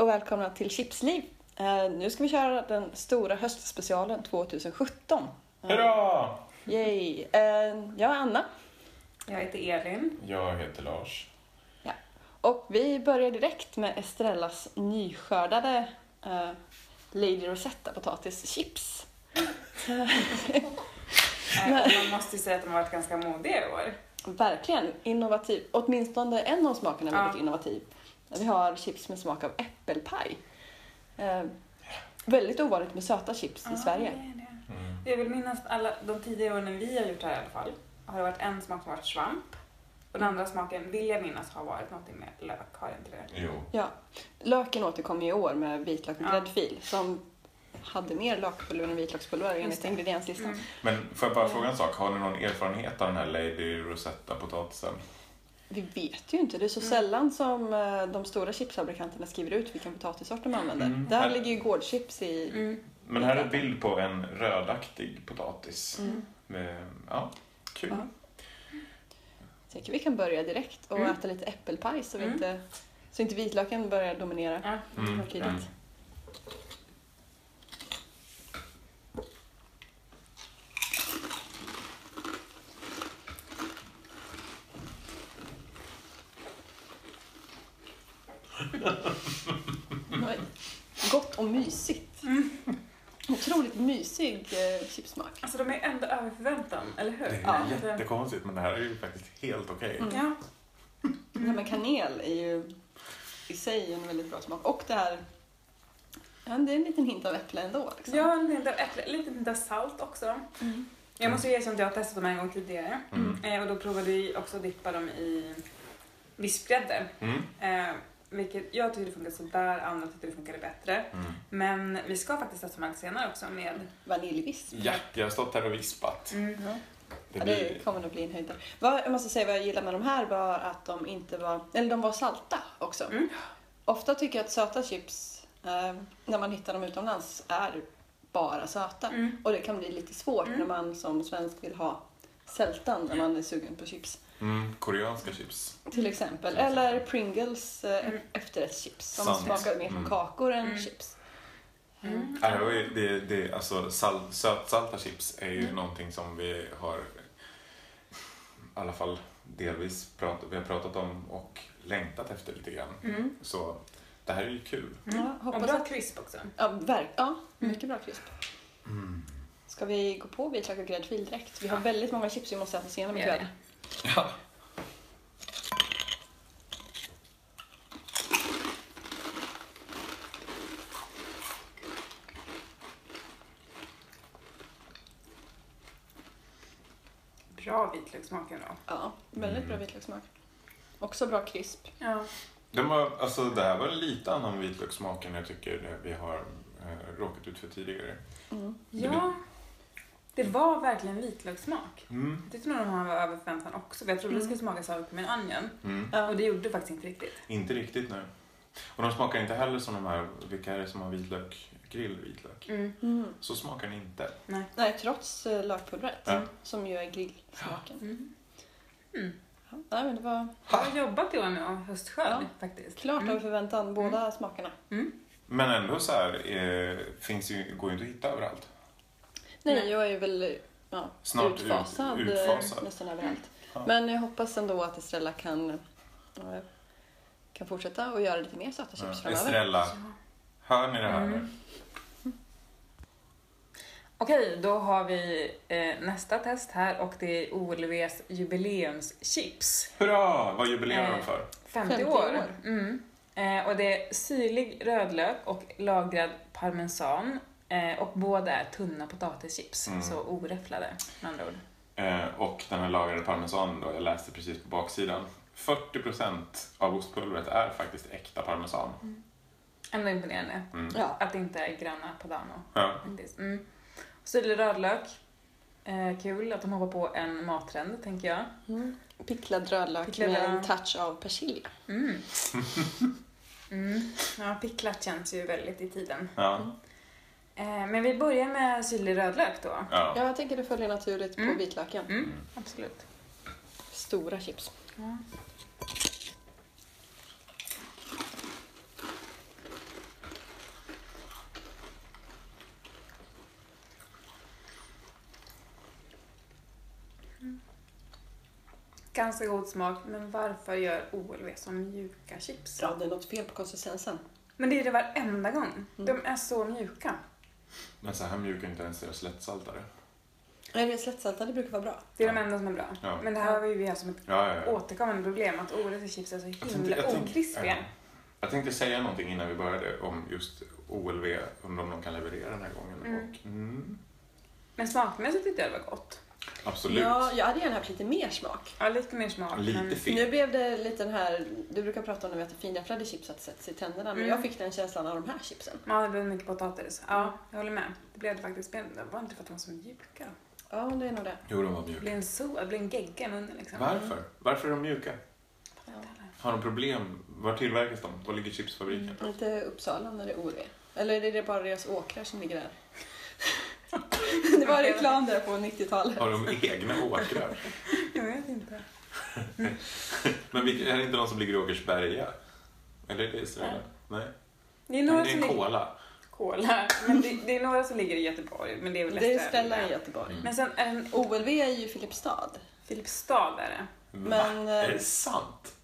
och välkomna till Chipsliv. Eh, nu ska vi köra den stora höstspecialen 2017. Eh, Hurra! Yay! Eh, jag är Anna Jag heter Elin. Jag heter Lars. och vi börjar direkt med Estrellas nyskördade eh, Lady Rosetta potatischips. Och man måste ju säga att de har varit ganska modiga i år. Verkligen innovativ. Åtminstone en av smakerna är Ja. väldigt Vi har chips med smak av äppelpaj. Eh, väldigt ovanligt med söta chips i Sverige. det är det. Mm. Jag vill minnas alla de tidigare åren vi har gjort det här i alla fall har det varit en smak som varit svamp. Och den andra smaken vill jag minnas har varit någonting med lök. Har inte det? Jo. Ja. Löken återkommer i år med vitlök och Ja. gräddfil som hade mer lökpulver än vitlökspulver enligt ingredienslistan. Mm. Men får jag bara fråga en sak? Har ni någon erfarenhet av den här Lady Rosetta-potatisen? Vi vet ju inte. Det är så sällan som eh, de stora chipsfabrikanterna skriver ut vilken potatissort de använder. Mm. Där Här- ligger ju gårdchips i... Mm. Men här är en bild på en rödaktig potatis. Mm. Med, ja, kul. Ja. Jag tycker vi kan börja direkt och Mm. äta lite äppelpaj så, vi Mm. inte, så inte vitlöken börjar dominera Ja. Mm. för tidigt. Mm. Oj. Gott och mysigt. Mm. Otroligt mysig eh, chipsmak. Alltså de är ändå över förväntan, eller hur? Det är Ja. jättekonstigt men det här är ju faktiskt helt okej. Mm. Ja. Ja, men kanel är ju i sig en väldigt bra smak. Och det här... Ja, det är en liten hint av äpple ändå. Liksom. Ja, en hint av äpple, lite hint av salt också. Mm. Jag måste ju erkänna att jag har testat dem en gång tidigare. Mm. Eh, och då provade vi också att dippa dem i vispgrädde. Mm. Eh, vilket jag tyckte funkade sådär, andra tyckte det funkade bättre. Mm. Men vi ska faktiskt testa dem senare också med... Vaniljvisp. Ja, jag har stått här och vispat. Mm. Ja. Det Ja, blir... det kommer nog bli en höjdare. Vad, jag måste säga vad jag gillar med de här var att de inte var, eller de var salta också. Mm. Ofta tycker jag att söta chips, eh, när man hittar dem utomlands, är bara söta. Mm. Och det kan bli lite svårt Mm. när man som svensk vill ha sältan när man är sugen på chips. Mm, koreanska chips. Till exempel. Eller Pringles eh, Mm. efterrättschips som Sant. smakar mer som Mm. kakor än Mm. chips. Mm. Ja, det, det, alltså, sal, sötsalta chips är ju Mm. någonting som vi har i alla fall delvis pratat, vi har pratat om och längtat efter lite grann. Mm. Så det här är ju kul. Ja, Mm. Och hoppas bra att, crisp också. ja, verk, ja, mycket bra krisp. Mm. Ska vi gå på vitlök och gräddfil direkt? Vi har Ja. väldigt många chips vi måste äta senare ikväll. Ja. Bra vitlökssmak ändå. Ja, väldigt bra Mm. vitlökssmak. Också bra krisp. Ja. Den var, alltså, det här var lite annan vitlökssmak än jag tycker vi har eh, råkat ut för tidigare. Mm. ja. Det var verkligen vitlökssmak. Mm. Jag tyckte nog de här var över förväntan också. För jag trodde det Mm. skulle smaka sour cream and onion. Mm. Och det gjorde det faktiskt inte riktigt. Inte riktigt nu. Och de smakar inte heller som de här, vilka är det som har vitlök? Grillvitlök. Mm. Mm. Så smakar den inte. Nej. Nej, trots uh, lökpulvret Ja. som ju är grillsmaken. Mm. Mm. Ja. Nej, men det var Jag har jobbat i år med höstskörd Ja. faktiskt. klart Mm. över förväntan, båda smakerna. Mm. Men ändå så här, eh, finns ju, går ju inte att hitta överallt. Nej, Nej. jag är väl ja, Snart ut- utfasad, eh, utfasad. nästan överallt. Ja. Men jag hoppas ändå att Estrella kan, eh, kan fortsätta och göra lite mer söta chips Ja. framöver. Estrella, hör ni det här nu? Mm. Okej, då har vi eh, nästa test här och det är OLVs jubileumschips. Hurra! Vad jubilerar de Eh, för? 50, 50 år. år. Mm. Eh, och det är syrlig rödlök och lagrad parmesan. Eh, och båda är tunna potatischips, Mm. så oräfflade med andra ord. Eh, och den här lagrade parmesanen då, jag läste precis på baksidan. 40% av ostpulvret är faktiskt äkta parmesan. Ändå imponerande. Mm. Ja. Att det inte är gröna padano. Ja. Mm. Syrlig rödlök. Eh, kul att de hoppar på en mattrend, tänker jag. Mm. Picklad rödlök Picklad med en touch av persilja. Mm. Mm. Ja, picklat känns ju väldigt i tiden. Ja. Eh, men vi börjar med syrlig rödlök då. Ja. jag tänker det följer naturligt på mm. vitlöken. Mm. mm. Absolut. Stora chips. Mm. Ganska god smak, men varför gör OLW så mjuka chips? Ja, det är något fel på konsistensen. Men det är det varenda gång. Mm. De är så mjuka. Men så här mjuk är inte ens deras lättsaltare. Nej, det slättsaltade brukar vara bra. Det är de enda som är bra. Ja. Men det här har ju vi haft som ett Ja, ja, ja. återkommande problem, att OLVs chips är så Jag himla tänkte- jag tänkte- okrispiga. ja. Jag tänkte säga någonting innan vi började om just OLV, om de kan leverera den här gången. Mm. Och, mm, Men smakmässigt tyckte jag det var gott. Absolut. Ja, jag hade gärna haft lite mer smak. Ja, lite mer smak. Lite men... fel. Nu blev det lite den här, du brukar prata om när vi äter finäpplade chips att sätta sig i tänderna, men Mm. jag fick den känslan av de här chipsen. Ja, det blev mycket potatis. Ja, jag håller med. Det blev det faktiskt. Det var inte för att de var så mjuka. Ja, det är nog det. Jo, de var Det mjuka. blev en, so, det en gegga i munnen liksom. Varför? Varför är de mjuka? Ja. Har de problem? Var tillverkas de? Var ligger chipsfabriken? Inte Uppsala när det är OV. Eller är det bara deras åkrar som ligger där? det var reklam där på 90-talet. Har de egna åkrar? Jag vet inte. Men är det inte de som ligger i Åkersberga? Eller är det Estrella? Nej. Det är Nej, några det är som en kola. Kola. Men det, det är några som ligger i Göteborg, men det är väl Det är. Stella i Göteborg. Mm. Men sen en OLV är ju Filipstad. Filipstad är det. Men, Va? Är eh, det sant?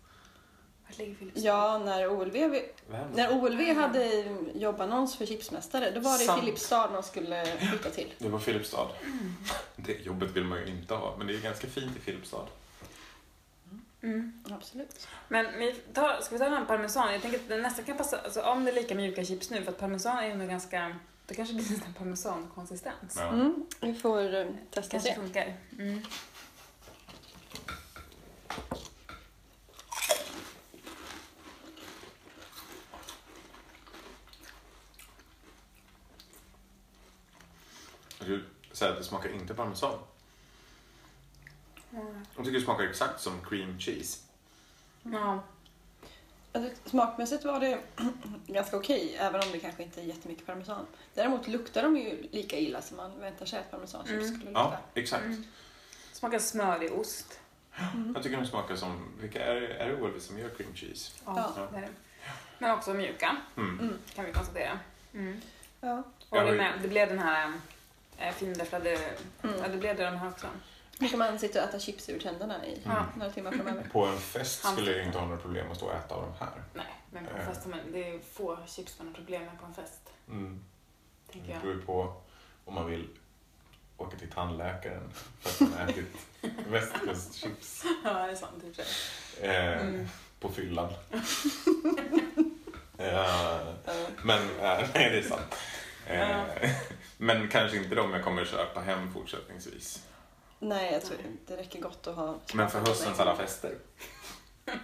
Vart ligger Filipstad? Ja, när OLV, Vem? när OLV hade jobbannons för chipsmästare, då var det Sant. Filipstad de skulle flytta till. Det var Filipstad. Det jobbet vill man ju inte ha, men det är ganska fint i Filipstad. Mm. Absolut. Men vi tar, ska vi ta den parmesan? Jag tänker att den nästan kan passa, alltså om det är lika mjuka chips nu, för att parmesan är ju ändå ganska, det kanske blir en parmesankonsistens. Ja. Mm, vi får eh, testa och Kanske funkar. Mm. Du säger att det smakar inte parmesan. Mm. Jag tycker det smakar exakt som cream cheese. Ja. Alltså, smakmässigt var det ganska okej, även om det kanske inte är jättemycket parmesan. Däremot luktar de ju lika illa som man väntar sig att parmesanchips Mm. skulle lukta. Ja, exakt. Mm. Smakar smörig ost. Jag tycker de smakar som, vilka är det, är det OLV som gör cream cheese? Ja, Ja. det är det. Men också mjuka, Mm. Mm. kan vi konstatera. Mm. Ja. Och det, med, det blev den här äh, finräfflade, Mm. ja det blev det de här också. Nu kan man sitta och äta chips ur tänderna i Ja. några timmar framöver. På en fest skulle jag inte ha några problem att stå och äta av de här. Nej, men på Eh. fest, men det är få chips man har problem med på en fest, Mm. tänker Det jag. beror ju på om man vill åka till tandläkaren för att man har ätit västkustchips Ja, det är sant i och för sig. eh, Mm. på fyllan. Ja. men eh, nej, det är sant. Eh. Men kanske inte de jag kommer köpa hem fortsättningsvis. Nej, jag tror det räcker gott att ha Men för höstens alla fester.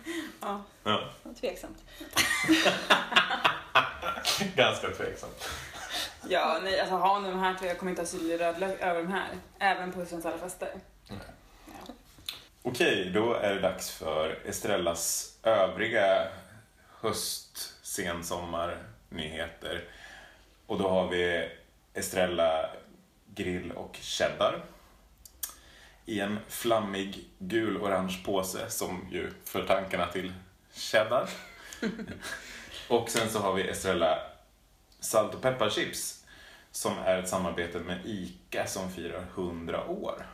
Ja. Ja, Tveksamt. ganska tveksamt. Ja, nej, alltså ha nu de här två, jag kommer inte ha syrlig rödlök över de här. Även på höstens alla fester. Ja. Okej, då är det dags för Estrellas övriga höst, sensommarnyheter. Och då har vi Estrella grill och cheddar. I en flammig gul-orange påse som ju för tankarna till cheddar. och sen så har vi Estrella salt och pepparchips som är ett samarbete med ICA som firar 100 år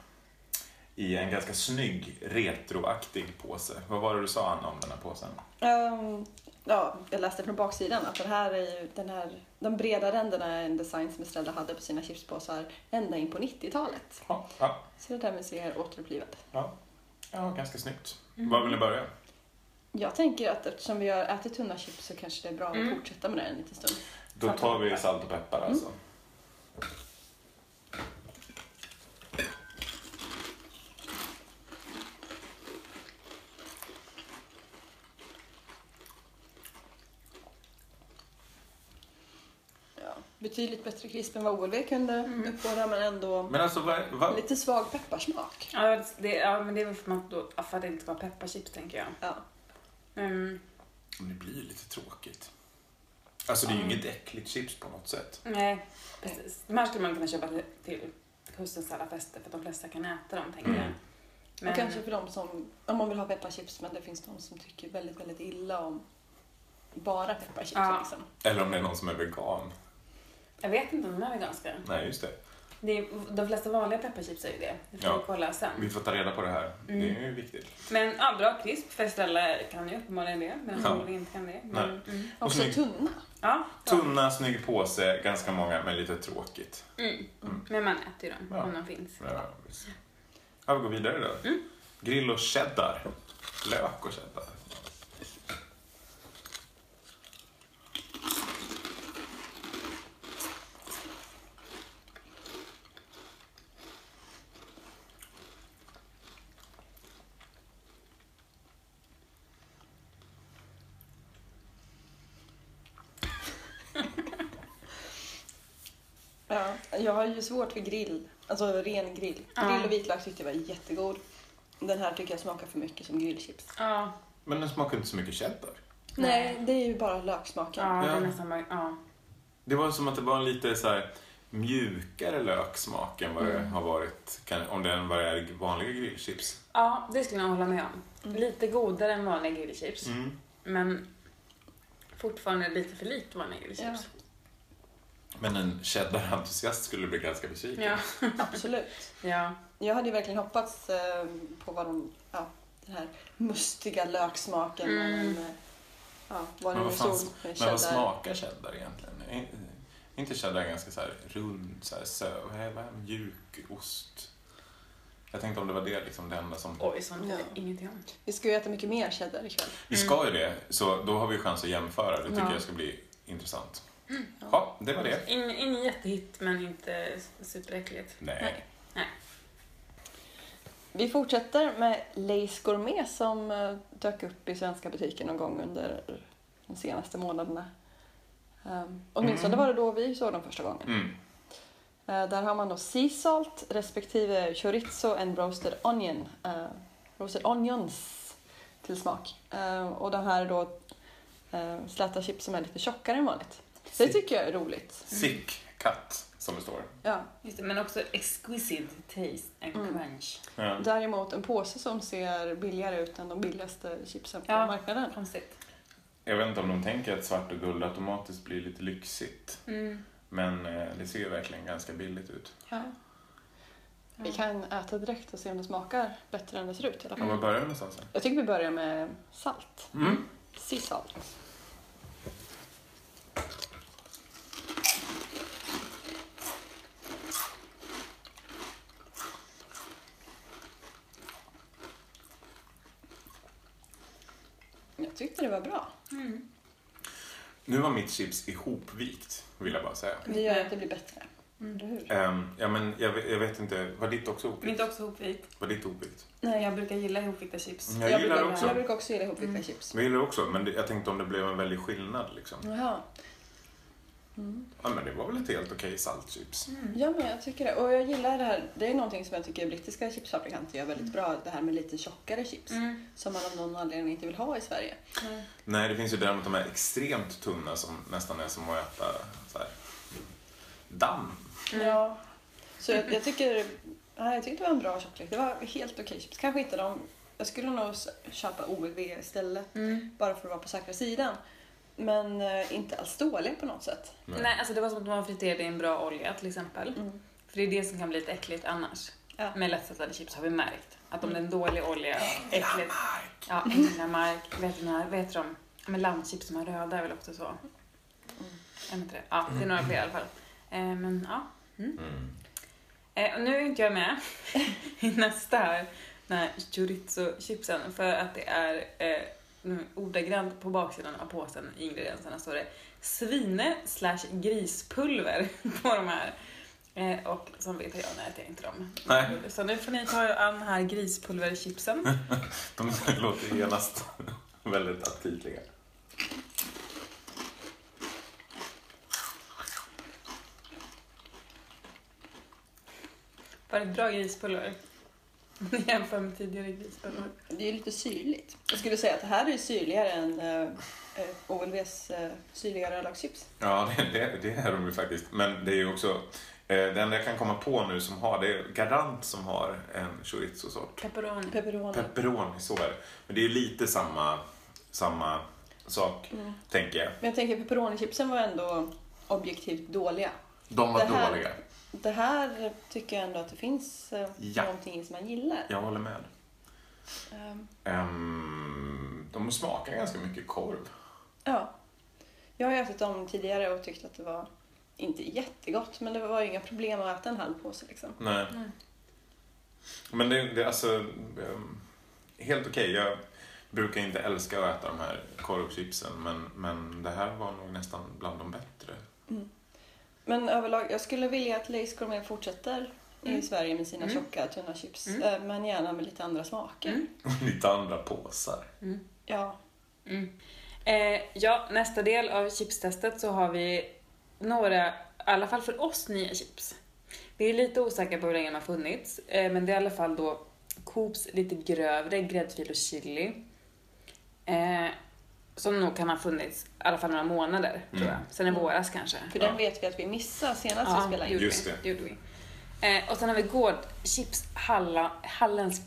i en ganska snygg retroaktig påse. Vad var det du sa Anna om den här påsen? Ehm, ja, jag läste från baksidan att den här är ju, den här, de breda ränderna är en design som Estrella hade på sina chipspåsar ända in på 90-talet. Ja, ja, Så det där sig är återupplivat. ja. ja ganska snyggt. Mm. Var vill ni börja? Jag tänker att eftersom vi har ätit tunna chips så kanske det är bra Mm. att fortsätta med det en liten stund. Då tar vi salt och peppar alltså. Ja, betydligt bättre krisp än vad OLV kunde Mm. uppbåda men ändå Men alltså, vad, vad, lite svag pepparsmak. Ja, det, ja, men det är väl för att, då, för att det inte vara pepparchips, tänker jag. Ja. Mm, det blir ju lite tråkigt. Alltså det är ju Mm. inget äckligt chips på något sätt. nej, precis. De här skulle man kunna köpa till, till höstens alla fester, för de flesta kan äta dem, tänker Mm. jag. Men, Och kanske för de som, om man vill ha pepparchips men det finns de som tycker väldigt, väldigt illa om bara pepparchips. Ja. Liksom. Eller om det är någon som är vegan. Jag vet inte om de är veganska. Nej, just det. Det är, de flesta vanliga pepparchips är ju det. Det får Ja. vi kolla sen. Vi får ta reda på det här. Det Mm. är ju viktigt. Men ja, bra krisp. För Estrella kan ju uppenbarligen det. Men Ja. ja. inte kan det. Men, mm. Också snygg. tunna. Ja. Tunna, snygg påse, ganska många, men lite tråkigt. Mm. Mm. Men man äter ju dem Ja. om de finns. Ja, visst. ja, vi går vidare då. Mm. Grill och cheddar. Lök och cheddar. Ja, jag har ju svårt för grill. Alltså ren grill. Ja. Grill och vitlök tyckte jag var jättegod. Den här tycker jag smakar för mycket som grillchips. Ja, Men den smakar inte så mycket cheddar. Nej, det är ju bara löksmaken. ja, det Ja. är nästan bara... Ja. Det var som att det var en lite så här mjukare löksmak än vad det Mm. har varit kan, om det än vad det är vanliga grillchips. ja, det skulle jag hålla med om. Mm. Lite godare än vanliga grillchips. Mm. Men fortfarande lite för likt vanliga grillchips. Men en cheddar-entusiast skulle bli ganska besviken. Ja. Absolut. ja. Jag hade ju verkligen hoppats eh, på vad de, ja, den här mustiga löksmaken. Mm. och en, eh, ja, vad det Men vad fan- stod. med Men vad smakar cheddar egentligen? Är inte cheddar ganska så här rund, så här sö, vad är, vad är mjuk ost? Jag tänkte om det var det liksom det enda som... Oj, sånt Ja. jag ingenting om. Vi ska ju äta mycket mer cheddar ikväll. Vi ska ju det, så då har vi chans att jämföra. Det tycker Ja. jag ska bli intressant. Ja, det var det. Ingen, ingen jättehit, men inte superäckligt. Nej. Vi fortsätter med Lays Gourmet som eh, dök upp i svenska butiker någon gång under de senaste månaderna. Um, åtminstone Mm. var det då vi såg dem första gången. Mm. Eh, där har man då sea salt respektive chorizo and roasted onion. eh, roasted onions till smak. Eh, och de här är då uh, släta chips som är lite tjockare än vanligt. Det tycker jag är roligt. Sick cut, som det står. Ja. Just det, men också exquisite taste and Mm. crunch. Ja. Däremot en påse som ser billigare ut än de billigaste chipsen på Ja. marknaden. Konstigt. Jag vet inte om de tänker att svart och guld automatiskt blir lite lyxigt. Mm. Men eh, det ser ju verkligen ganska billigt ut. Ja. Vi kan äta direkt och se om det smakar bättre än det ser ut i alla fall. var börjar vi någonstans? Jag tycker vi börjar med salt. Mm. Sea salt. Jag tyckte det var bra. Mm. Nu var mitt chips ihopvikt, vill jag bara säga. Det gör att det blir bättre. Mm. Ehm, ja, men jag, vet- jag vet inte, var ditt också ihopvikt? Inte också hopvikt. Var ditt ihopvikt? Nej, Jag brukar gilla ihopvikta chips. Jag gillar brukar, också. Jag brukar också gilla ihopvikta Mm. chips. Jag gillar också, men jag tänkte om det blev en väldig skillnad liksom. Jaha. Mm. Ja, men det var väl ett helt okej saltchips. Mm. Ja, men jag tycker det. Och jag gillar det här. Det är någonting som jag tycker brittiska chipsfabrikanter gör väldigt bra. Det här med lite tjockare chips. Mm. Som man av någon anledning inte vill ha i Sverige. Mm. Nej, det finns ju däremot de här extremt tunna som nästan är som att äta så här, damm. Mm. Ja. Så jag, jag tycker... Ja, jag tyckte det var en bra tjocklek. Det var helt okej chips. Kanske inte de... Jag skulle nog köpa OLV istället. Mm. Bara för att vara på säkra sidan. Men eh, inte alls dåliga på något sätt. Nej, alltså det var som att man friterade i en bra olja till exempel. Mm. För det är det som kan bli lite äckligt annars. Ja. Med lättsaltade chips har vi märkt. Att om det är Mm. en dålig olja, äckligt. Ja, Ängla Mark, vet du när, vet de? Men lammchips som är röda är väl också så. Mm. Jag inte det. Ja, det är några fler i alla fall. Eh, men ja. Mm. Eh, och nu är inte jag med i nästa här, den här chorizo-chipsen för att det är eh, nu, ordagrant på baksidan av påsen i ingredienserna står det svine slash grispulver på de här. Eh, och som vegetarianer äter jag inte dem. Nej. Så nu får ni ta an här grispulverchipsen. De låter genast väldigt aptitliga. Var det bra grispulver? Jämför med tidigare grispulver. Det är lite syrligt. Jag skulle säga att det här är syrligare än eh, eh, OLVs eh, syrliga rödlagschips. Ja, det, det, det är de ju faktiskt. Men det är ju också... Eh, det enda jag kan komma på nu som har, det är Garant som har en chorizo-sort. Pepperoni. Pepperoni. Pepperoni, så är det. Men det är ju lite samma, samma sak, Mm. tänker jag. Men jag tänker pepperoni-chipsen var ändå objektivt dåliga. De var Det här- dåliga. Det här tycker jag ändå att det finns eh, Ja. någonting som man gillar. Jag håller med. Ehm, Ehm, de smakar ganska mycket korv. ja. Jag har ju ätit dem tidigare och tyckt att det var inte jättegott men det var ju inga problem att äta en halv påse liksom. Nej. Mm. Men det, det är alltså ehm, helt okej. Jag brukar inte älska att äta de här korvchipsen men, men det här var nog nästan bland de bättre. Men överlag, jag skulle vilja att Lace Gourmet fortsätter i Mm. Sverige med sina Mm. tjocka tunna chips. Mm. eh, Men gärna med lite andra smaker. Mm. Lite andra påsar. Ja. Mm. Eh, ja, nästa del av chipstestet så har vi några, i alla fall för oss, nya chips. Vi är lite osäkra på hur länge de har funnits, eh, men det är i alla fall då Coops lite grövre gräddfil och chili. Eh, som nog kan ha funnits i alla fall några månader, tror Mm. jag. Sen i våras kanske. För den vet vi att vi missade senast vi spelade in. Just det. det gjorde vi. Eh, och sen har vi Gårdchips Halla, Hallens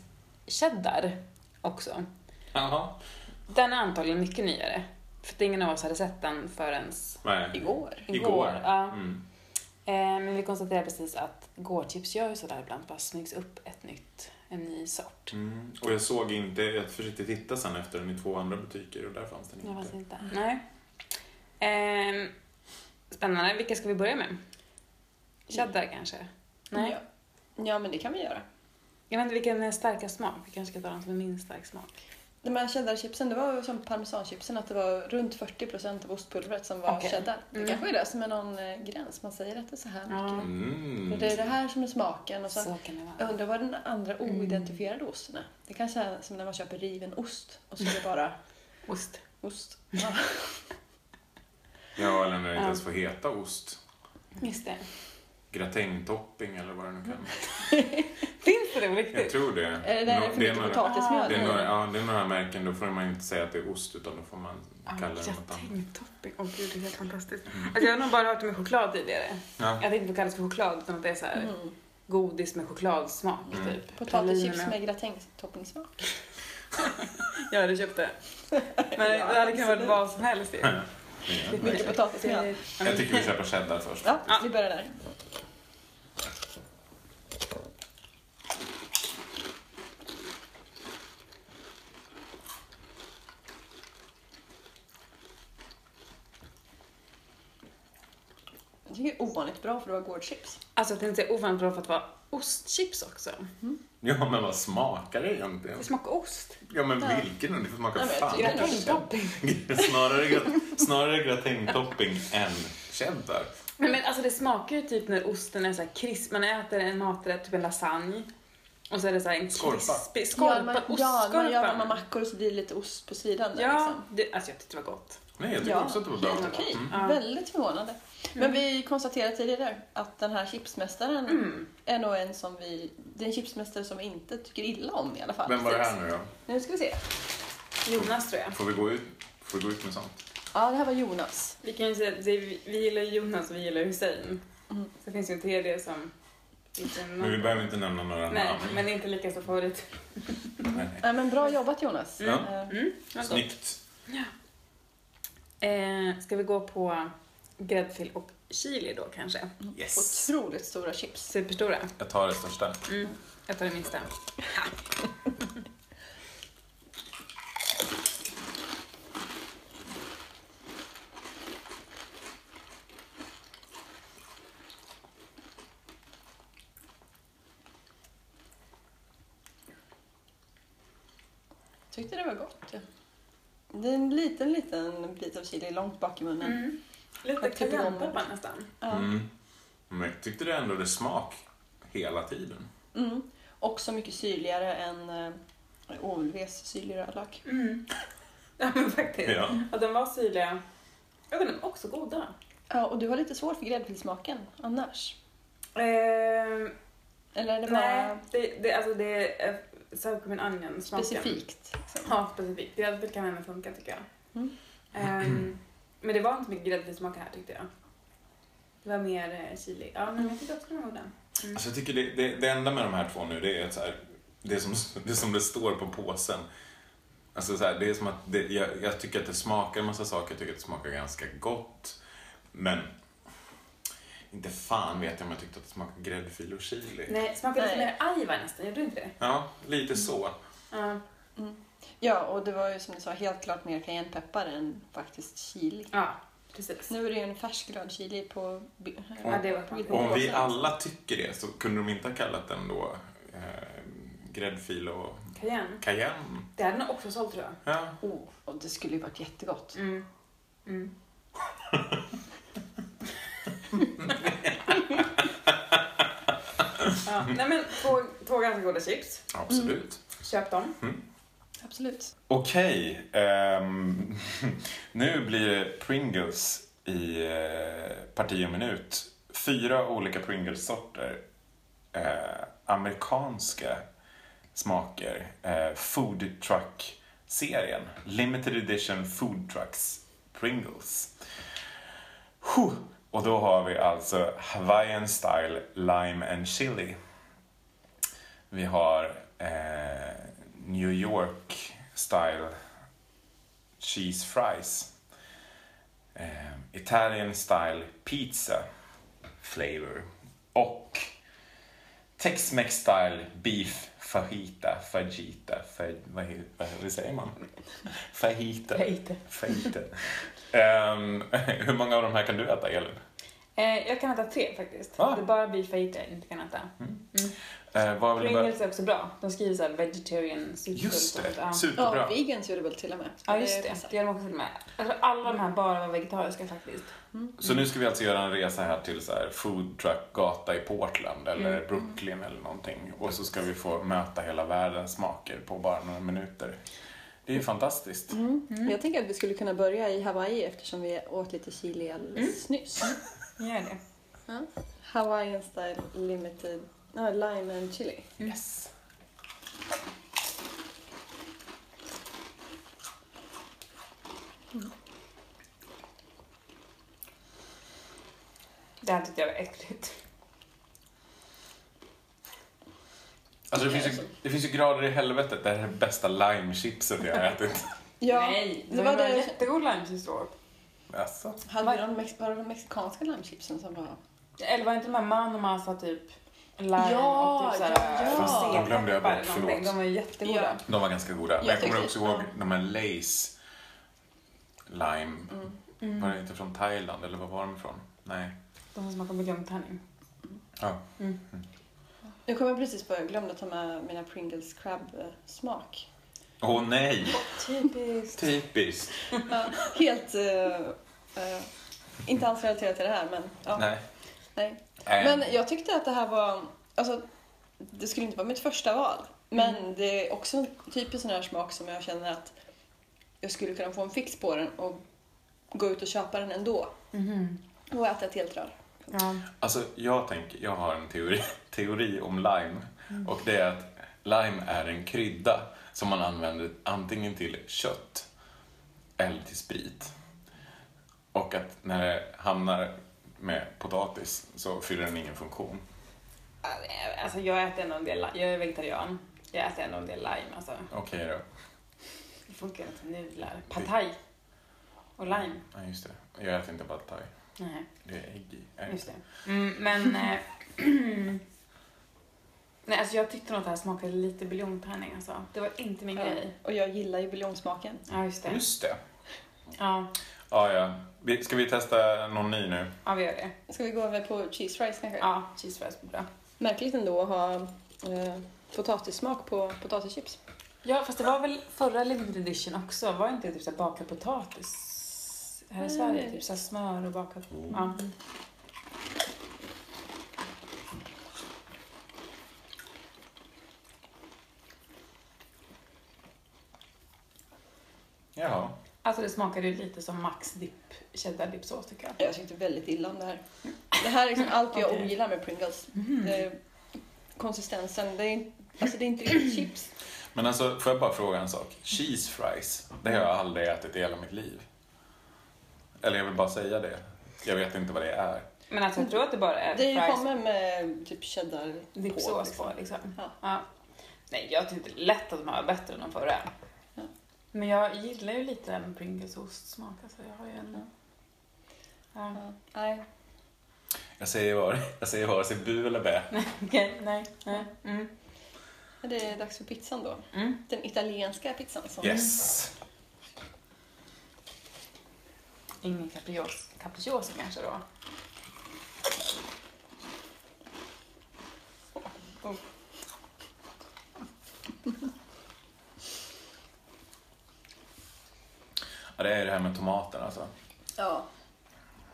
cheddar också. Jaha. Den är antagligen mycket nyare. För att ingen av oss hade sett den förrän Nej. Igår. Igår. Ja. Mm. Eh, men vi konstaterade precis att Gårdchips gör ju sådär ibland, bara smygs upp ett nytt, en ny sort. Mm. Och jag såg inte, jag försökte titta sen efter den i två andra butiker och där fanns den Jag inte. vet inte. Nej. Eh, spännande. Vilka ska vi börja med? Cheddar kanske? Nej. Ja. ja, men det kan vi göra. Jag vet inte vilken är starkast smak. Vi kanske ska ta den som är minst stark smak. De här cheddarchipsen, det var som parmesanchipsen att det var runt 40% av ostpulvret som var Okej. cheddar. Det Mm. kanske är det som är någon eh, gräns. Man säger att det är så här mycket. Ja. Mm. Det är det här som är smaken. Och så, Så kan det jag vara. undrar vad den andra oidentifierade osten är. Det kanske är som när man köper riven ost och så är det bara Ost. ost. Ja. Ja, eller när det inte Ja. ens får heta ost. Just det. Gratängtopping eller vad det nu kan Finns det det på Jag riktigt? tror det. Är det där för mycket potatismjöl? det är några, ja, det är några märken, då får man inte säga att det är ost utan då får man Ja, kalla det något annat. Gratängtopping. Åh gud, det är helt fantastiskt. Alltså, jag har nog bara hört det med choklad tidigare. Ja. Att det inte får kallas för choklad utan att det är så här Mm. godis med chokladsmak Mm. typ. Potatischips med gratängtoppingsmak. Jag hade köpt det. Men det hade kunnat vara vad som helst ju. Ja. Mycket potatismjöl. Jag tycker vi köper cheddar först. Ja, Ja. vi börjar där. Jag tycker det är ovanligt bra för att vara gårdchips. Alltså jag tänkte säga ovanligt bra för att vara ostchips också. Ja, men vad smakar det egentligen? Det smakar ost. Ja, men Ja. vilken? Det får smaka Ja, men jag fan. det är Gratängtopping. snarare, grat- snarare gratängtopping än cheddar. Men, men alltså det smakar ju typ när osten är så här krisp. Man äter en maträtt, typ en lasagne. Och så är det så här en Skorpa. krispig Ja, man, skorpa, ja, man gör ostskorpa. med mackor och så blir det lite ost på sidan. Där, Ja, liksom. det, alltså jag tyckte det var gott. Nej, jag tycker Ja, också att det var bra. helt okej. Mm. Ja. Väldigt förvånande. Men vi konstaterade tidigare att den här chipsmästaren Mm. är nog en som vi... Det är en chipsmästare som vi inte tycker illa om i alla fall. Vem var det här nu då? Nu ska vi se. Jonas tror jag. Får vi gå ut, får vi gå ut med sånt? Ja, det här var Jonas. Vi kan ju säga att det är- vi gillar Jonas och vi gillar Hussein. Mm. Så det finns ju en tredje som... Inte Men vi behöver inte nämna några Nej, namn. men inte lika stor favorit. Nej, nej. Men bra jobbat Jonas. Ja. Eh, Mm, vad gott. Snyggt. Eh, ska vi gå på gräddfil och chili då kanske? Yes. Otroligt stora chips. Superstora. Jag tar det största. Mm, jag tar det minsta. Tyckte det var gott. Ja. Det är en liten, liten bit av chili långt bak i munnen. Mm. Lite cayennepeppar nästan. Ja. Mm. Men jag tyckte det ändå det smak hela tiden. Mm. Också mycket syrligare än uh, OLVs syrlig rödlök. Mm. Ja men faktiskt. Ja. Och de var syrliga. Ja men också goda. Ja, och du har lite svårt för gräddfilsmaken annars. Ehm, Eller är det nej, bara det, det, alltså det är sour cream and onion smaken. specifikt? Liksom? Ja, specifikt. Gräddfil kan även funka tycker jag. Mm. Ehm, men det var inte så mycket gräddfilsmak här tyckte jag. Det var mer eh, chili. Ja, men jag tyckte också de var goda. Mm. Alltså jag tycker det, det, det enda med de här två nu det är att så här, det, som, det som det står på påsen. Alltså så här, det är som att det, jag, jag tycker att det smakar en massa saker, jag tycker att det smakar ganska gott. Men inte fan vet jag om jag tyckte att det smakade gräddfil och chili. Nej, smakade lite mer ajvar nästan, gjorde du inte det? Ja, lite så. Ja. Ja, och det var ju som du sa helt klart mer cayennepeppar än faktiskt chili. Ja, precis. Nu är det ju en färskgröd chili på... bi- Ja, det var om vi alla tycker det så kunde de inte ha kallat den då eh, gräddfil och Cayenne. cayenne. Det hade nog också sålt tror jag. Ja. Oh, och det skulle ju varit jättegott. Mm. Mm. ja, nej men två, två ganska goda chips. Absolut. Köp dem. Absolut. Okej, ehm, nu blir det Pringles i eh, parti och minut. Fyra olika Pringles-sorter. Eh, amerikanska smaker. Eh, food Truck-serien. Limited edition food trucks Pringles. Huh. Och då har vi alltså Hawaiian style lime and chili. Vi har eh, New York style cheese fries. Eh, Italian style pizza flavor. Och Tex-Mex style beef fajita, fajita, faj, vad, vad, vad säger man? Fajita. Fajita. Fajita. Ehm, hur många av de här kan du äta, Elin? Eh, jag kan äta tre faktiskt. Ah. Det är bara beef fajita jag inte kan äta. Eh, vad börja? Pringles är också bra. De skriver såhär vegetarian soup. Just och sånt. det, Ja. superbra. Ja, vegans gör det väl till och med. Ja, just det. Det gör de också till och med. Alltså, alla de här bara var vegetariska faktiskt. Så nu ska vi alltså göra en resa här till så här food truck gata i Portland eller Mm. Brooklyn eller någonting. Och så ska vi få möta hela världens smaker på bara några minuter. Det är ju fantastiskt. Mm. Jag tänker att vi skulle kunna börja i Hawaii eftersom vi åt lite chili alldeles nyss. Gör det. Ja. Hawaiian style limited no, lime and chili. Yes. Det här tyckte jag var äckligt. Alltså det finns, ju, det finns ju grader i helvetet. Det här är det bästa lime-chipset jag har ätit. Ja, Nej, det var var det. jättegod. Alltså. Hade de, mex- var det de mexikanska limechipsen som var... Eller var det inte de här man och massa typ lime Ja, och typ såhär ja, ja. De glömde jag bort, förlåt. De var jättegoda. Ja. De var ganska goda. Men Jag jag kommer också ihåg de här Lays lime. Mm. Var det inte från Thailand eller var var de ifrån? Nej. De som smakar buljongtärning. Ja. Nu kom jag precis på, jag glömde ta med mina Pringles crab-smak. Åh nej! Typiskt. Typiskt. Ja, helt... eh, eh, inte alls relaterat till det här, men ja. Nej. Nej. Äh, Men jag tyckte att det här var... Alltså, det skulle inte vara mitt första val. Men Mm. det är också en typisk sån här smak som jag känner att jag skulle kunna få en fix på den och gå ut och köpa den ändå. Mhm. Och äta ett helt rör. Ja. Alltså, jag tänker, jag har en teori, teori om lime. Och det är att lime är en krydda som man använder antingen till kött eller till sprit. Och att när det hamnar med potatis så fyller den ingen funktion. Alltså jag äter ändå en del, jag är vegetarian. Jag äter ändå en del lime alltså. Okej då. Det funkar inte till nudlar. Pad thai. Och lime. Ja, just det. Jag äter inte pad thai. Nej, Det är ägg i. Just det. Mm, men... eh, Nej, alltså jag tyckte nog att det här smakade lite buljongtärning alltså. Det var inte min Ja. grej. Och jag gillar ju buljongsmaken. Ja, just det. Just det. Ja, Ja, ja. Vi- Ska vi testa någon ny nu? ja vi gör det. Ska vi gå över på cheese fries kanske? Ja, cheese fries blir bra. Märkligt ändå att ha eh, potatissmak på potatischips. Ja, fast det var väl förra limited edition också? Var inte det typ så här bakad potatis här i Nej. Sverige? Typ så här smör och bakad... Ja. Jaha. Alltså det smakade ju lite som Max Dip cheddar dipsås tycker jag. Jag tyckte väldigt illa om det här. Det här är liksom allt jag Okej. ogillar med Pringles. Mhm. Eh, konsistensen, det är, inte- alltså det är inte riktigt chips. Men alltså, får jag bara fråga en sak? Cheese fries, det har jag aldrig ätit i hela mitt liv. Eller jag vill bara säga det. Jag vet inte vad det är. Men alltså jag tror att det bara är Det fries kommer med typ cheddar liksom. på liksom. Ja. Ja. Nej, jag tyckte lätt att de här var bättre än de förra. Men jag gillar ju lite med Pringles ostsmak. Alltså jag har ju en... Ja. Ja, nej. Jag säger, var, jag säger vare sig bu eller bä. Okej, nej. nej. Mm. Är det dags för pizzan då? Mm. Den italienska pizzan. Som Yes. Ingen capricciosa, capricciosa kanske då? Oh. Ja, det är det här med tomaten alltså. Ja.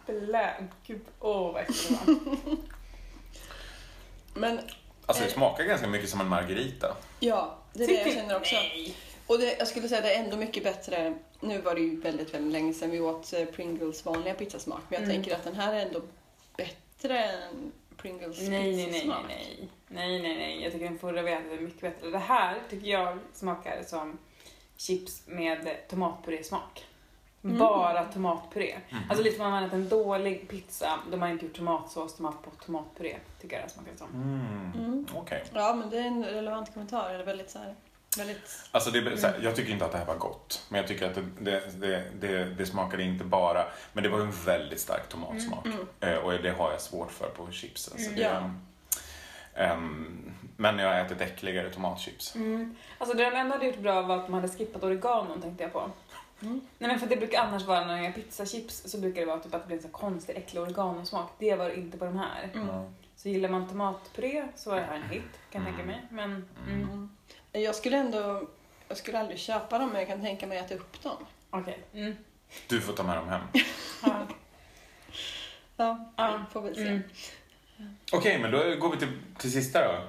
Blä. Gud, åh vad äckligt det var. Men Alltså det Eh. smakar ganska mycket som en margarita. ja, det är det jag känner också. Nej. Och det, jag skulle säga det är ändå mycket bättre. Nu var det ju väldigt, väldigt länge sedan vi åt eh, Pringles vanliga pizzasmak. Men jag Mm. tänker att den här är ändå bättre än Pringles Nej, nej, nej, pizzasmak. nej, nej. Nej, nej, nej. Jag tycker den förra vi ätit är mycket bättre. Det här tycker jag smakar som chips med tomatpurésmak. Mm. Bara tomatpuré. Mhm. Alltså lite som om man ätit en dålig pizza, de har inte gjort tomatsås, de har haft på tomatpuré. Tycker jag det smakar som. Mm. Mm. Okej. Ja, men det är en relevant kommentar. Det är väldigt så här, väldigt... Alltså det, så här, jag tycker inte att det här var gott. Men jag tycker att det, det, det, det, det smakade inte bara... Men det var en väldigt stark tomatsmak. Mm. Eh, och det har jag svårt för på chips. Alltså Mm. det, Ja. Ehm, men jag har ätit äckligare tomatchips. Mm. Alltså det de ändå hade gjort bra var att de hade skippat oreganon tänkte jag på. Mm. Nej men för det brukar annars vara när jag gör pizzachips så brukar det vara typ att det blir en så konstig äcklig oreganosmak. Det var det inte på de här. Mm. Så gillar man tomatpuré så var det här en hit kan jag tänka mig. Men mm. Mm. Jag skulle ändå... Jag skulle aldrig köpa dem, men jag kan tänka mig att äta upp dem. okej. Mm. Du får ta med dem hem. Ja. Ja, Ja. får väl se. Okej, men då går vi till, till sista då.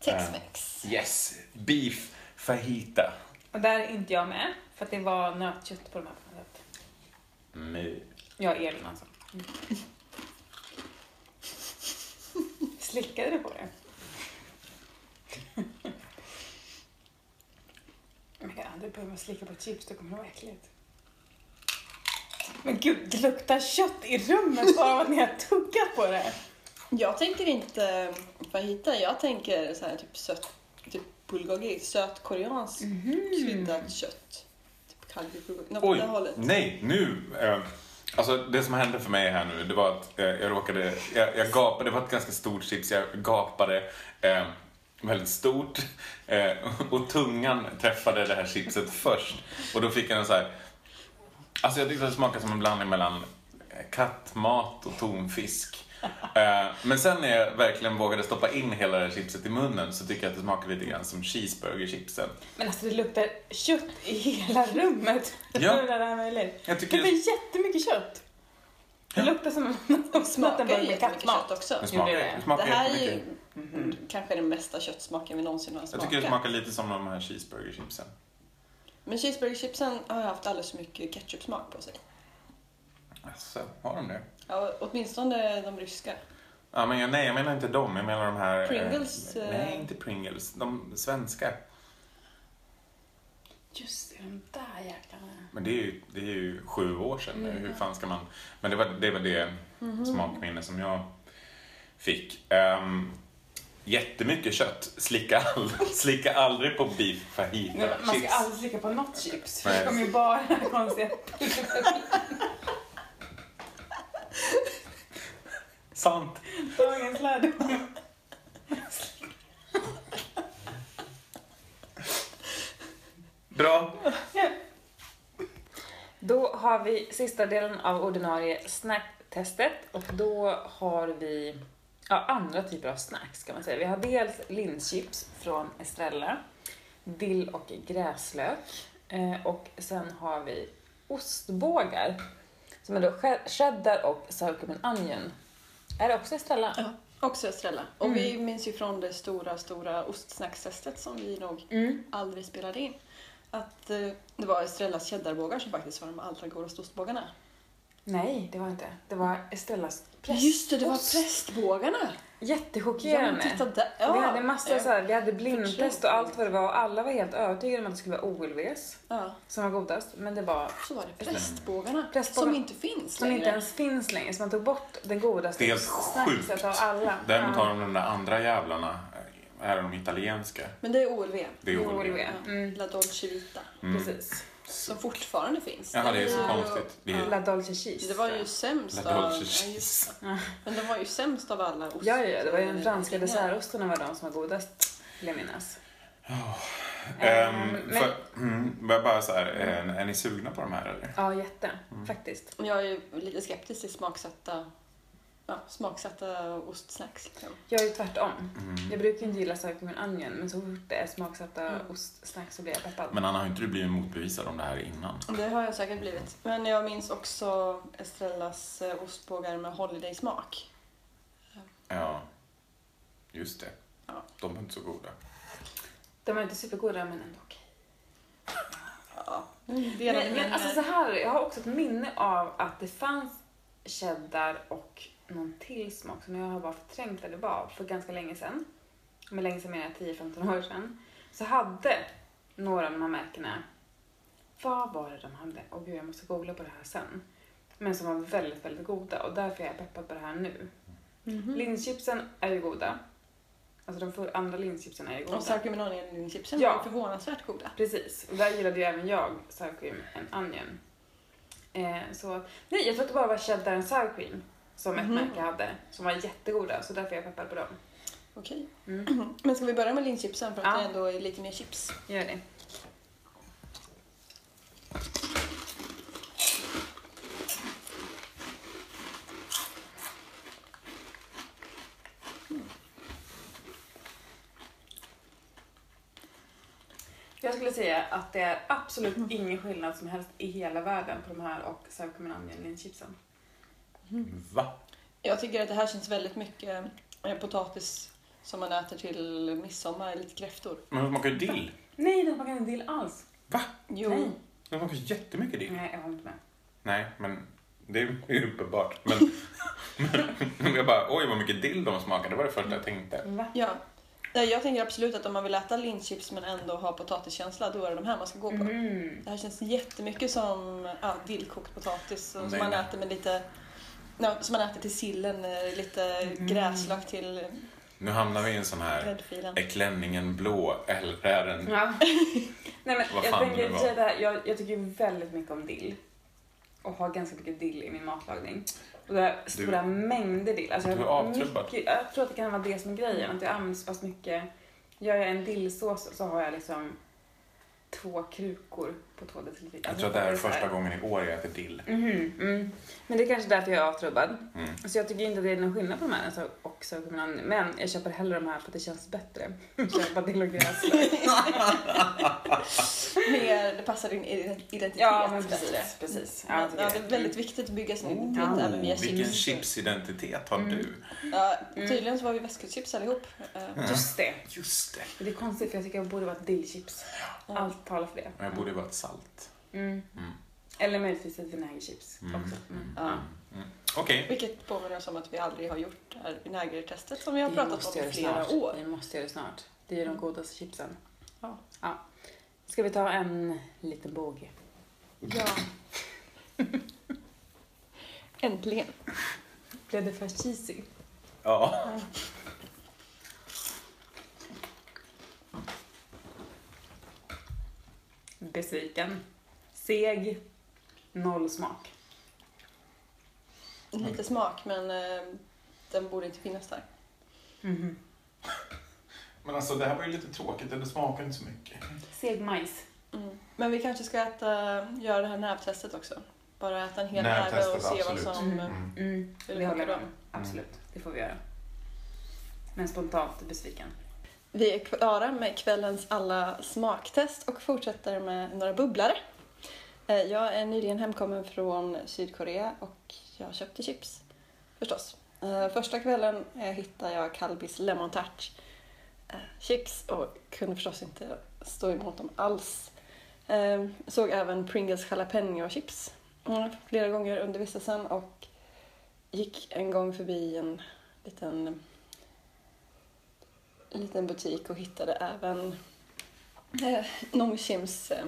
Tex-Mex. Yes, beef fajita. Och där är inte jag med för att det var nötkött på de här. på något sätt. My. Jag och Elin alltså. Mm. Slickade du på det? Men jag aldrig att slicka på chips, det kommer vara äckligt. Men gud, det luktar kött i rummet bara av att ni har tuggat på det. Jag tänker inte fajita, jag tänker så här typ sött, typ bulgogi, söt koreansk kryddat kött. Typ kalbi bulgogi, något åt det Oj, hållet. nej, nu. Eh, alltså det som hände för mig här nu, det var att eh, jag råkade, jag, jag gapade, det var ett ganska stort chips, jag gapade eh, väldigt stort eh, och tungan träffade det här chipset först. Och då fick jag en så här, alltså jag tyckte det smakade som en blandning mellan kattmat och tonfisk. Eh, men sen när jag verkligen vågade stoppa in hela det här chipset i munnen så tycker jag att det smakar lite grann som cheeseburgerchipsen. Men alltså det luktar kött i hela rummet. Ja. Hur är det här möjligt? Jag Det tycker luktar det, jättemycket kött. Det Ja. luktar som att smakar jättemycket kött också. det smakar, det? smakar Det här är ju Mhm. kanske den bästa köttsmaken vi någonsin har Jag smakat. tycker det smakar lite som de här cheeseburgerchipsen. Men cheeseburgerchipsen har haft alldeles för mycket ketchupsmak på sig. Alltså, har de det? Ja, åtminstone de ryska. Ja, men jag, nej, jag menar inte dem. Jag menar de här... eh, Pringles, eh. nej, inte Pringles. De svenska. Just det, de där jäklarna. Men det är ju, det är ju sju år sedan nu. Mm. Hur fan ska man... Men det var det, var det Mhm. smakminne som jag fick. Um, jättemycket kött. Slicka, all, slicka aldrig på beef fajita Man ska aldrig slicka på något chips. Nej. det kommer ju bara konstiga... Sant. Dagens lärdom. Bra. Då har vi sista delen av ordinarie snacktestet och då har vi ja, andra typer av snacks kan man säga. Vi har dels linschips från Estrella, dill och gräslök eh, och sen har vi ostbågar som är då che- cheddar och sour cream and onion. Är det också Estrella? Ja. Också Estrella. Och Mm. vi minns ju från det stora, stora ostsnackstestet som vi nog Mm. aldrig spelade in. Att eh, det var Estrellas cheddarbågar som faktiskt var de allra godaste ostbågarna. Nej, det var inte. Det var Estrellas prästost. Just det, det var prästbågarna! Ja, Jättechockerande. titta där. Ja. vi hade massor Ja. så här, vi hade blindtest och allt vad det var och alla var helt övertygade om att det skulle vara OLVs Ja, som var godast. Men det var så var det prästbågarna. Prästbågar. Som inte finns som längre. inte ens finns längre, så man tog bort den godaste Det snackset av alla. Däremot Ja. har de de där andra jävlarna. Är de italienska? Men det är OLV. Det är OLV. OLV. Ja. Mm. La Dolce Vita. Mm. Precis. Som fortfarande finns. Jaha, det är så ju- konstigt. Är- La Dolce Cheese. Det var ju jag. sämst La av... Dolce ja, Cheese. Men det var ju sämst av alla ost. Ja, ja, ja, det var ju de franska Ja. dessertostarna var de som var godast, vill jag minnas. Ehm, Ehm, men- för, mm, bara- bara så här, är, är ni sugna på de här eller? Ja, jätte. Mm. Faktiskt. Jag är ju lite skeptisk till smaksatta, ja, smaksatta ostsnacks. Liksom. Jag är ju tvärtom. Mm. Jag brukar inte gilla cream and onion, men så fort det är smaksatta Mm. ostsnacks så blir jag peppad. Men Anna, har inte du blivit motbevisad om det här innan? Det har jag säkert blivit. Men jag minns också Estrellas eh, ostbågar med holiday-smak. Ja, just det. Ja. De är inte så goda. De är inte supergoda, men ändå okej. Ja. Men, men alltså så här, jag har också ett minne av att det fanns cheddar och någon till smak som jag har bara förträngt vad det var för ganska länge sedan. Med länge sedan menar jag 10-15 år sedan. Så hade några av de här märkena, vad var det de hade? Åh gud, jag måste googla på det här sen. Men som var väldigt, väldigt goda och därför är jag peppad på det här nu. Mhm. Linschipsen är ju goda. Alltså de för, andra linschipsen är ju goda. Och sour and onion chipsen Ja. ju förvånansvärt goda. Precis, och där gillade ju även jag sour cream and onion. Eh, så, nej, jag tror att det bara var cheddar and sour cream som ett Mhm. märke hade, som var jättegoda, så därför är jag peppad på dem. Okej. Mm. Men ska vi börja med linchipsen för att Ja. det ändå är lite mer chips? Gör det. Jag skulle säga att det är absolut ingen skillnad som helst i hela världen på de här och sour onion linchipsen. Va? Jag tycker att det här känns väldigt mycket eh, potatis som man äter till midsommar, lite kräftor. Men de smakar ju dill. Nej, den smakar inte dill alls. Va? Jo. Nej. De smakar jättemycket dill. Nej, jag håller inte med. Nej, men det är ju uppenbart. Men, men jag bara, oj vad mycket dill de smakar. Det var det första jag tänkte. Va? Ja. Nej, Jag tänker absolut att om man vill äta linchips men ändå ha potatiskänsla, då är det de här man ska gå på. Mm. Det här känns jättemycket som ja, dillkokt potatis som Nej, man nej. äter med lite ja, som man äter till sillen, eh, lite Mm. gräslök till Nu hamnar vi i en sån här, är klänningen blå eller är den... Ja. Nej, men Vad jag var. säga det här, jag, jag tycker ju väldigt mycket om dill. Och har ganska mycket dill i min matlagning. Och det är stora mängder dill. Alltså jag, du är har avtrubbad. mycket, jag tror att det kan vara det som är grejen, att jag använder så pass mycket. Gör jag en dillsås så har jag liksom två krukor på deciliter. Jag tror att det här är första gången i år jag äter dill. Mhm, mm. Men det är kanske därför jag är avtrubbad. Mm. Så jag tycker inte att det är någon skillnad på de här alltså, och man, Men jag köper hellre de här för att det känns bättre. Köpa dill och gräslök. Mer, det passar din identitet Ja, men bättre. precis. precis. Ja, Ja, det är väldigt viktigt att bygga sin identitet Oh, även via vilken chips. chipsidentitet har Mm. du? Ja, tydligen så var vi västkustchips allihop. Eh, Just det. Just det. Det är konstigt för jag tycker jag borde vara dillchips. Allt talar för det. Jag borde vara ett salt. Mm. Mm. Eller möjligtvis ett vinägerchips Mm. också. Mm. Ja. Mm. Okej. Vilket påminner oss om att vi aldrig har gjort det här vinägertestet som vi har Vi pratat måste om i flera snart. år. Vi måste göra det snart. Det är de godaste chipsen. Ja. ja. Ska vi ta en liten båge? Ja. Äntligen. Blev det för cheesy? Ja. Besviken. Seg. Noll smak. Lite smak men eh, den borde inte finnas där. Mhm. Men alltså det här var ju lite tråkigt. Det smakar inte så mycket. Seg majs. Mm. Men vi kanske ska äta, göra det här näbbtestet också. Bara äta en hel näve och se vad absolut. som... Mm. Mm. Mm. Det du håller med. Absolut, det får vi göra. Men spontant besviken. Vi är klara med kvällens alla smaktest och fortsätter med några bubblare. Eh, jag är nyligen hemkommen från Sydkorea och jag köpte chips, förstås. Eh, första kvällen eh, hittade jag Calbis Lemon Touch-chips och kunde förstås inte stå emot dem alls. Såg även Pringles Jalapeno chips mm, flera gånger under vistelsen och gick en gång förbi en liten liten butik och hittade även eh, Nongchims eh,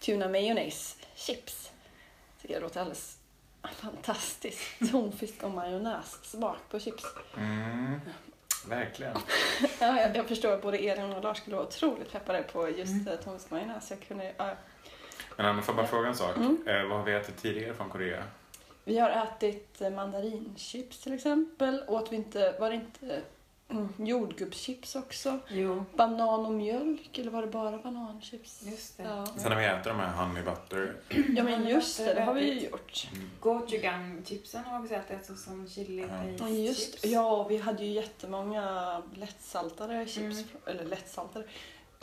tuna mayonnaise chips. Tycker det låter alldeles fantastiskt. Tonfisk och majonnäs-smak på chips. Mm. Verkligen. Ja, jag, jag förstår att både Elin och Lars skulle vara otroligt peppade på just Mm. tonfisk och majonnäs. Jag kunde, ja. Men Anna, får jag bara fråga en sak? Mm. Eh, vad har vi ätit tidigare från Korea? Vi har ätit eh, mandarinchips till exempel. Åt vi inte, var det inte mm, jordgubbschips också? Jo, Banan och mjölk eller var det bara bananchips? just det. Ja. Sen har vi ätit de här honey butter. ja men just det, det har vi ju gjort. Mm. Gochujang-chipsen har vi ätit alltså som chili Ja. paste Ja, just chips. Ja, vi hade ju jättemånga lättsaltade chips. Mm. Eller lättsaltade.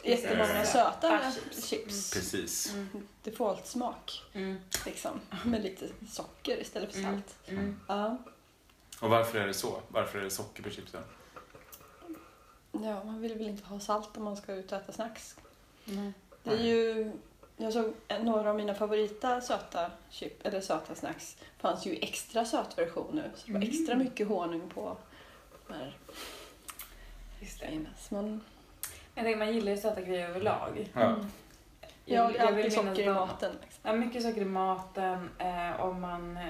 Jättemånga söta Chips. chips. Precis. Mm. Defaultsmak Mm. liksom. Med lite socker istället för Mm. salt. Mm. Ja. Och varför är det så? Varför är det socker på chipsen? Ja, man vill väl inte ha salt om man ska ut och äta snacks. Mm. Det är ju, jag såg några av mina favorita söta chip, eller söta snacks fanns ju extra söt version nu. Så det var Mm. extra mycket honung på de här Just det. man, Jag tänker man gillar ju söta grejer överlag. Ja. Mm. ja, det är Jag vill socker i maten. Liksom. Ja, mycket socker i maten. Eh, om man eh,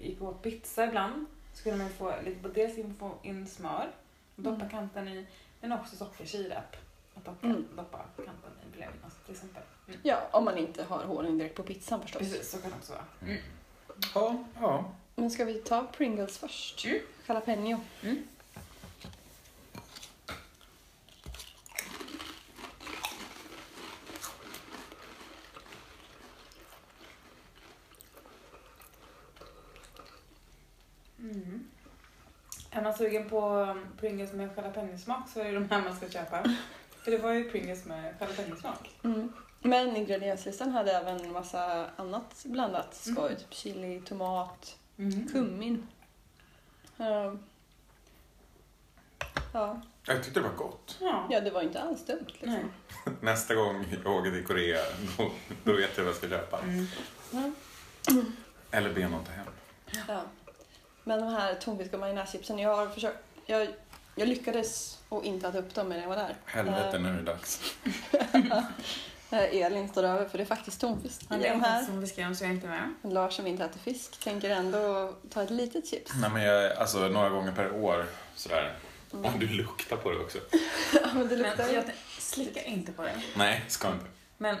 gick på pizza ibland så kunde man få lite, dels in, få in smör, doppa Mm. kanten i, men också sockersirap. Att doppa, Mm. doppa kanten i blöjan alltså, till exempel. Mm. Ja, om man inte har honung direkt på pizzan förstås. Precis, så kan det också vara. Mm. Ja, ja. Men ska vi ta Pringles först? Mm. Jalapeno. Mm. Mm. Är man sugen på um, Pringles med jalapenosmak så är det de här man ska köpa. För det var ju Pringles med jalapenosmak. Mm. Men ingredienslistan hade även massa annat blandat skoj. Mm. Typ chili, tomat, Mm. kummin. Ehm. ja. Jag tyckte det var gott. Ja. ja, det var inte alls dumt. Liksom. Nästa gång jag åker till Korea, då, då vet jag vad jag ska köpa. Mm. Eller be någon ta hem. Ja. Men de här tonfisk och majonnäschipsen, jag har försökt... Jag, jag lyckades och inte äta upp dem när jag var där. Helvete, nu är det dags. eh, Elin står över för det är faktiskt tonfisk Han i är de här. som beskrev så jag är inte med. Lars som inte äter fisk tänker ändå ta ett litet chips. Nej, men jag, alltså några gånger per år sådär. Mm. Om du luktar på det också. Ja, men det luktar Men jag slickar inte på det. Nej, ska inte. Men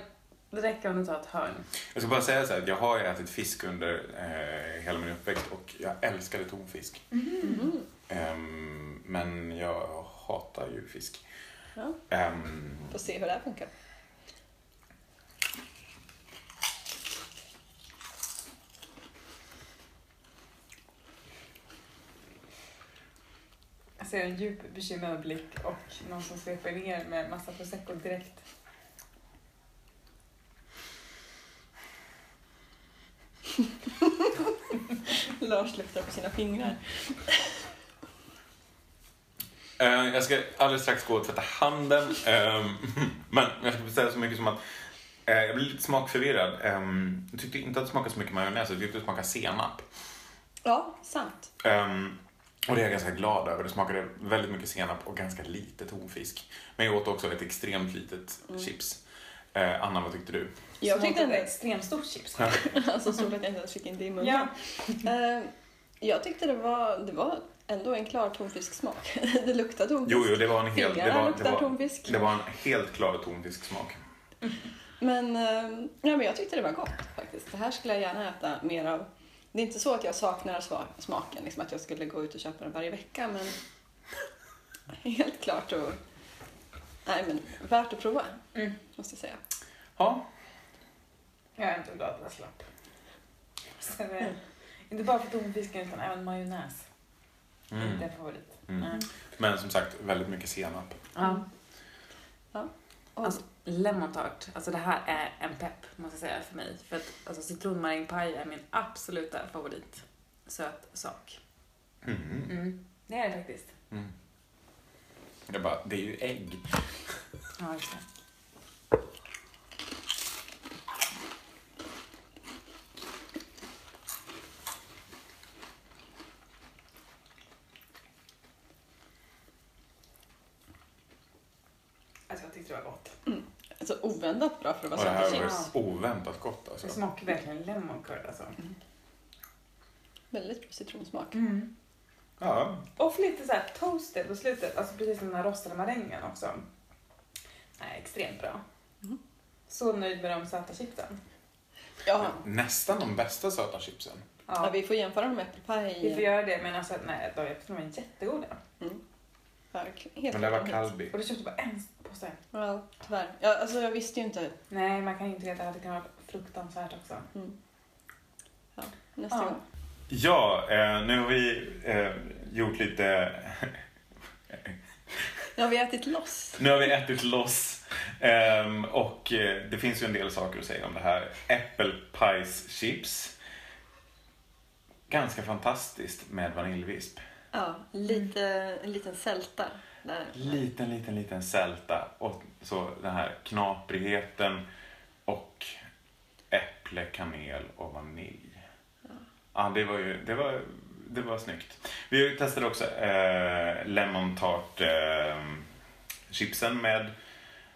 det räcker om du tar ett hörn. Jag ska bara säga så här, att jag har ätit fisk under eh, hela min uppväxt och jag älskade tonfisk. Mhm. Ehm, men jag hatar ju fisk. Ja. Ehm, Får se hur det här funkar. Jag ser en djup bekymrad blick och någon som sveper ner med massa prosecco direkt. Lars luktar på sina fingrar. Eh, jag ska alldeles strax gå och tvätta handen. Ehm, men jag ska säga så mycket som att eh, jag blev lite smakförvirrad. Ehm, jag tyckte inte att det smakade så mycket majonnäs, jag tyckte det smakade senap. Ja, sant. Ehm, och det är jag ganska glad över. Det smakade väldigt mycket senap och ganska lite tonfisk. Men jag åt också ett extremt litet Mm. chips. Eh, Anna, vad tyckte du? Jag tyckte ett ändå... extremt stort chips. Alltså så att jag inte ens fick in det i munnen. Ja. Eh, jag tyckte det var, det var ändå en klar tonfisksmak. det luktade tonfisk. Jo, jo, det var en helt, det var, det var, tonfisk. det var en helt klar tonfisksmak. Men, eh, ja, men jag tyckte det var gott faktiskt. Det här skulle jag gärna äta mer av. Det är inte så att jag saknar smaken, liksom att jag skulle gå ut och köpa den varje vecka, men helt klart och Nej, men värt att prova, Mm. måste jag säga. Ja, Jag är inte glad att jag slapp. Sen, Mm. Inte bara för tonfisken utan även majonnäs. mm. Inte en favorit. Mm. Nej. men som sagt, väldigt mycket senap. Ja. Och, Alltså, lemon tart, alltså det här är en pepp måste jag säga för mig. För att alltså, citronmarängpaj är min absoluta favorit söt sak. Mm. Mm. Det är det faktiskt. Mm. Jag bara, det är ju ägg. Ja, just det. Alltså jag tyckte det var gott. alltså, oväntat bra för att Och vara det här var chips. oväntat gott alltså. Det smakar verkligen lemon curd alltså. Väldigt bra citronsmak. Mm. Ja, Och lite så här toasted på slutet, alltså precis som den här rostade marängen också. Nej, extremt bra. Mm. Så nöjd med de söta chipsen. Ja, Nästan de bästa söta chipsen. ja. Ja, vi får jämföra dem med äppelpaj. vi får göra det men alltså nej, de är jättegoda. Verkligen. Helt Men det var. Calbee. Och du köpte bara en påse. Ja, tyvärr. Ja, alltså jag visste ju inte. Nej, man kan ju inte veta att det kan vara fruktansvärt också. Nästa Ja. gång. Ja, eh, nu har vi eh, gjort lite... Vi har ätit loss. Nu har vi ätit loss. Ehm, och eh, det finns ju en del saker att säga om det här. Äppelpajschips. Ganska fantastiskt med vaniljvisp. Ja, lite, en liten sälta. Där. Liten, liten, liten sälta. Och så den här knaprigheten och äpple, kanel och vanilj. Ja, det var ju det var, det var snyggt. Vi testade också eh, lemon tart eh, chipsen med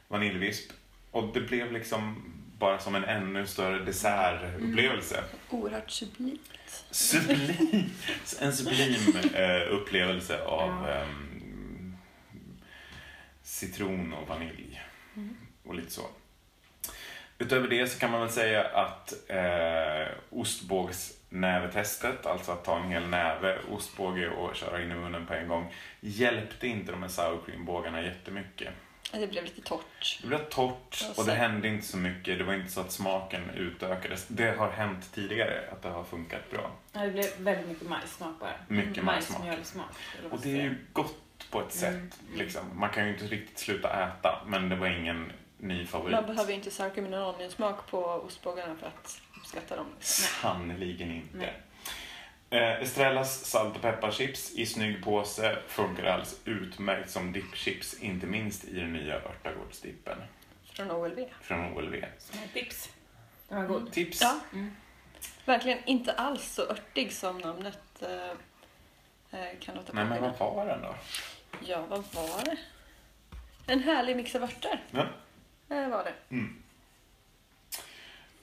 vaniljvisp. Och det blev liksom bara som en ännu större dessertupplevelse. Oerhört sublimt. Sublim, en sublim eh, upplevelse av Ja. ehm, citron och vanilj. Och lite så. Utöver det så kan man väl säga att eh, ostbågsnävetestet, alltså att ta en hel näve ostbåge och köra in i munnen på en gång, hjälpte inte de här sour cream-bågarna jättemycket. Det blev lite torrt. Det blev torrt Ja, och det hände inte så mycket. Det var inte så att smaken utökades. Det har hänt tidigare att det har funkat bra. Ja, det blev väldigt mycket majssmak bara. Mycket majssmak. Majsmjölsmak. Och det är ju gott på ett sätt. Mm, mm. Liksom. Man kan ju inte riktigt sluta äta, men det var ingen ny favorit. Man behöver inte sour cream and onion-smak på ostbågarna för att uppskatta dem. Sannerligen inte. Nej. Eh, Estrellas salt och pepparchips i snygg påse funkar alldeles utmärkt som dippchips, inte minst i den nya örtagårdsdippen Från OLV. från OLV. Som ett tips. Den var god. Tips! Ja, Mm. verkligen inte alls så örtig som namnet eh, eh, kan låta Nej, men vad var den då? Ja, vad var det? En härlig mix av örter Ja. eh, var det.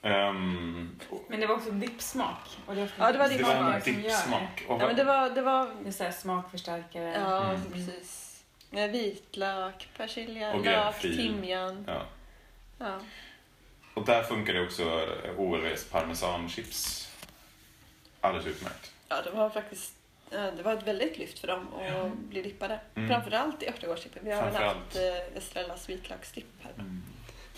Ehm, Men det var också dippsmak. Och det, ofta Ja, det var det var dippsmak dippsmak. Ja, men det var, det var Det är så här smakförstärkare. ja, Mm. precis. Med vitlök, persilja, Och lök, timjan. ja. Ja. Och där funkar det också OLVs parmesanchips alldeles utmärkt. ja, det var faktiskt eh, det var ett väldigt lyft för dem att bli dippade. Mm. Framförallt i örtagårdsdippen. Vi har väl haft eh, Estrellas vitlöksdipp här.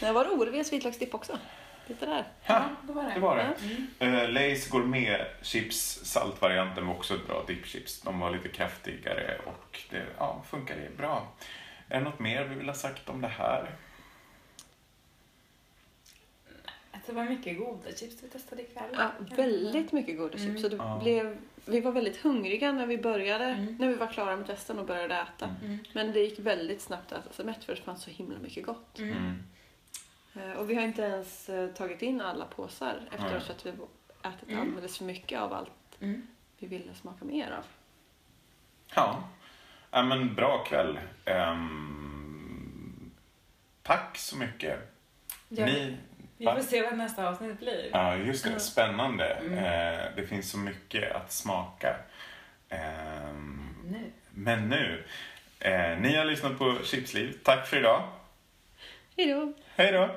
Men var det OLVs vitlöksdipp också? Lite där. Ha, det var det. det var det. Mm. Uh, Lays Gourmet chips, saltvarianten var också ett bra dippchips. De var lite kraftigare och det ja, funkade bra. Är det något mer vi vill ha sagt om det här? Det var mycket goda chips vi testade ikväll. Ja, väldigt mycket goda chips. Mm. Så det Ja. blev, vi var väldigt hungriga när vi började, Mm. när vi var klara med testen och började äta. Mm. Men det gick väldigt snabbt att äta sig mätt för det fanns så himla mycket gott. Mm. Mm. Eh, Och vi har inte ens eh, tagit in alla påsar efteråt för att vi har ätit Mm. alldeles för mycket av allt Mm. vi ville smaka mer av. Ja. ja, men bra kväll. Ehm, tack så mycket. Ja, Ni, Vi va? får se vad nästa avsnitt blir. Ja, just det. Ja. Spännande. Mm. Eh, det finns så mycket att smaka. Ehm, Nu. men nu. Eh, ni har lyssnat på Chipsliv. Tack för idag. Hejdå! Hej då!